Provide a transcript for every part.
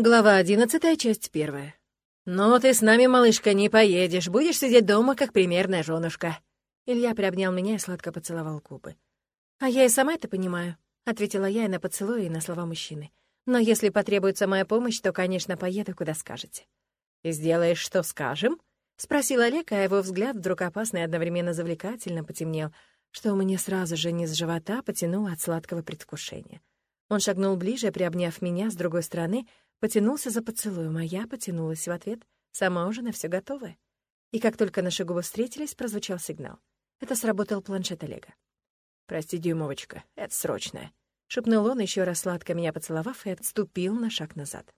Глава одиннадцатая, часть первая. «Ну, ты с нами, малышка, не поедешь. Будешь сидеть дома, как примерная женушка». Илья приобнял меня и сладко поцеловал губы. «А я и сама это понимаю», — ответила я и на поцелуй, и на слова мужчины. «Но если потребуется моя помощь, то, конечно, поеду, куда скажете». «И сделаешь, что скажем?» — спросил Олег, а его взгляд вдруг опасно и одновременно завлекательно потемнел, что мне сразу же низ живота потянуло от сладкого предвкушения. Он шагнул ближе, приобняв меня с другой стороны, потянулся за поцелуем, а я потянулась в ответ, сама уже на все готовая. И как только наши губы встретились, прозвучал сигнал. Это сработал планшет Олега. «Прости, дюймовочка, это срочное», — шепнул он, еще раз сладко меня поцеловав, и отступил на шаг назад.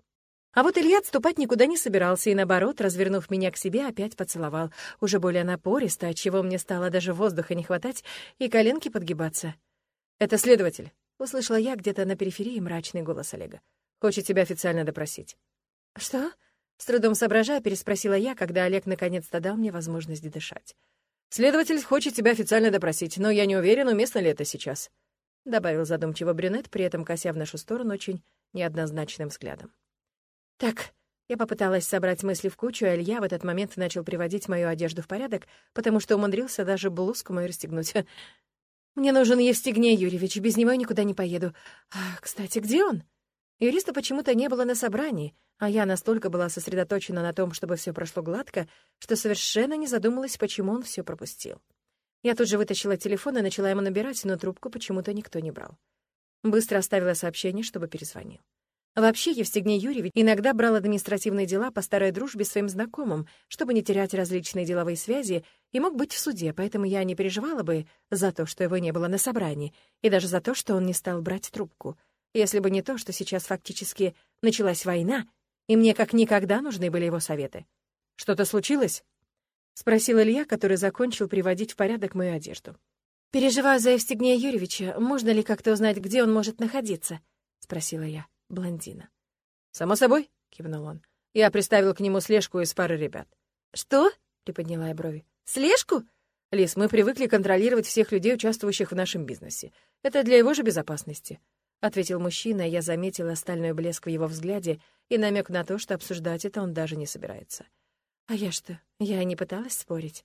А вот Илья отступать никуда не собирался и, наоборот, развернув меня к себе, опять поцеловал, уже более напористо, отчего мне стало даже воздуха не хватать и коленки подгибаться. «Это следователь», Услышала я где-то на периферии мрачный голос Олега. «Хочет тебя официально допросить». «Что?» С трудом соображая, переспросила я, когда Олег наконец-то дал мне возможность дышать. «Следователь хочет тебя официально допросить, но я не уверен, уместно ли это сейчас», — добавил задумчиво брюнет, при этом кося в нашу сторону очень неоднозначным взглядом. «Так», я попыталась собрать мысли в кучу, а Илья в этот момент начал приводить мою одежду в порядок, потому что умудрился даже блузку мою расстегнуть. Мне нужен Евстигней Юрьевич, без него я никуда не поеду. А, кстати, где он? Юриста почему-то не было на собрании, а я настолько была сосредоточена на том, чтобы все прошло гладко, что совершенно не задумалась, почему он все пропустил. Я тут же вытащила телефон и начала ему набирать, но трубку почему-то никто не брал. Быстро оставила сообщение, чтобы перезвонил. Вообще, Евстигней Юрьевич иногда брал административные дела по старой дружбе своим знакомым, чтобы не терять различные деловые связи, и мог быть в суде, поэтому я не переживала бы за то, что его не было на собрании, и даже за то, что он не стал брать трубку, если бы не то, что сейчас фактически началась война, и мне как никогда нужны были его советы. «Что-то случилось?» — спросил Илья, который закончил приводить в порядок мою одежду. «Переживаю за Евстигнея Юрьевича. Можно ли как-то узнать, где он может находиться?» — спросила я блондина. «Само собой», — кивнул он. «Я приставил к нему слежку из пары ребят». «Что?» — приподняла я брови. «Слежку?» «Лис, мы привыкли контролировать всех людей, участвующих в нашем бизнесе. Это для его же безопасности», — ответил мужчина, и я заметила стальной блеск в его взгляде и намек на то, что обсуждать это он даже не собирается. «А я что? Я не пыталась спорить».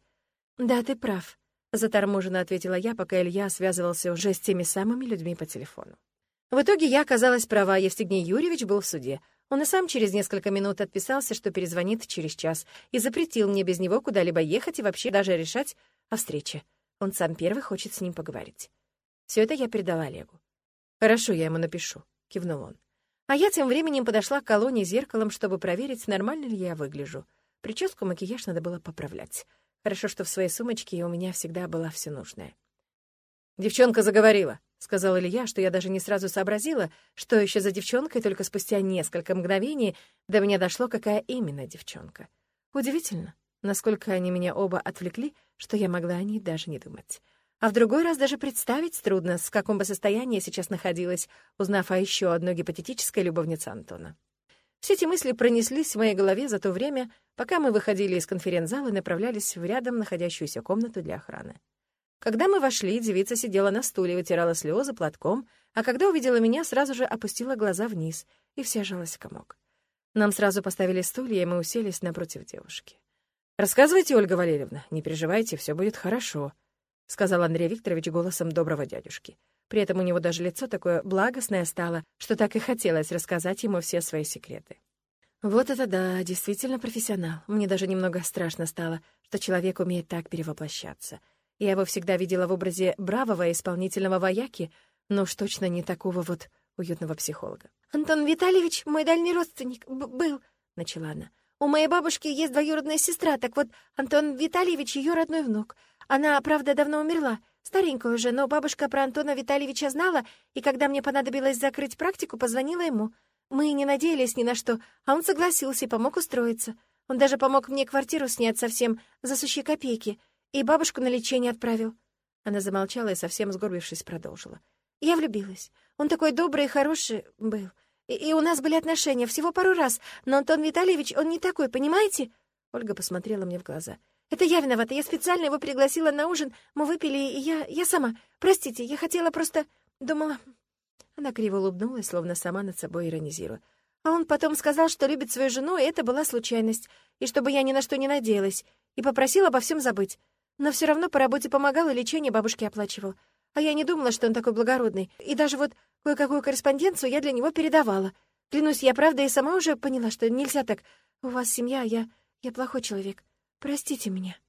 «Да, ты прав», — заторможенно ответила я, пока Илья связывался уже с теми самыми людьми по телефону. В итоге я оказалась права, Евстигней Юрьевич был в суде. Он и сам через несколько минут отписался, что перезвонит через час, и запретил мне без него куда-либо ехать и вообще даже решать о встрече. Он сам первый хочет с ним поговорить. Все это я передала Олегу. «Хорошо, я ему напишу», — кивнул он. А я тем временем подошла к колонне зеркалом, чтобы проверить, нормально ли я выгляжу. Прическу, макияж надо было поправлять. Хорошо, что в своей сумочке у меня всегда было все нужное. «Девчонка заговорила», — сказал Илья, что я даже не сразу сообразила, что еще за девчонкой, только спустя несколько мгновений до меня дошло, какая именно девчонка. Удивительно, насколько они меня оба отвлекли, что я могла о ней даже не думать. А в другой раз даже представить трудно, с каком бы состоянии я сейчас находилась, узнав о еще одной гипотетической любовнице Антона. Все эти мысли пронеслись в моей голове за то время, пока мы выходили из конференц-зала и направлялись в рядом находящуюся комнату для охраны. Когда мы вошли, девица сидела на стуле, вытирала слезы платком, а когда увидела меня, сразу же опустила глаза вниз и вся жалась в комок. Нам сразу поставили стулья, и мы уселись напротив девушки. «Рассказывайте, Ольга Валерьевна, не переживайте, все будет хорошо», — сказал Андрей Викторович голосом доброго дядюшки. При этом у него даже лицо такое благостное стало, что так и хотелось рассказать ему все свои секреты. Вот это да, действительно профессионал. Мне даже немного страшно стало, что человек умеет так перевоплощаться — я его всегда видела в образе бравого исполнительного вояки, но уж точно не такого вот уютного психолога. «Антон Витальевич, мой дальний родственник, был», — начала она. «У моей бабушки есть двоюродная сестра, так вот, Антон Витальевич — ее родной внук. Она, правда, давно умерла, старенькая уже, но бабушка про Антона Витальевича знала, и когда мне понадобилось закрыть практику, позвонила ему. Мы не надеялись ни на что, а он согласился и помог устроиться. Он даже помог мне квартиру снять совсем за сущие копейки — и бабушку на лечение отправил». Она замолчала и, совсем сгорбившись, продолжила. «Я влюбилась. Он такой добрый и хороший был. И, и у нас были отношения всего пару раз, но Антон Витальевич, он не такой, понимаете?» Ольга посмотрела мне в глаза. «Это я виновата. Я специально его пригласила на ужин. Мы выпили, и я... Я сама. Простите, я хотела просто... Думала...» Она криво улыбнулась, словно сама над собой иронизируя. А он потом сказал, что любит свою жену, и это была случайность, и чтобы я ни на что не надеялась, и попросил обо всем забыть. Но все равно по работе помогал и лечение бабушке оплачивал. А я не думала, что он такой благородный. И даже вот кое-какую корреспонденцию я для него передавала. Клянусь, я правда и сама уже поняла, что нельзя так. У вас семья, я... я плохой человек. Простите меня».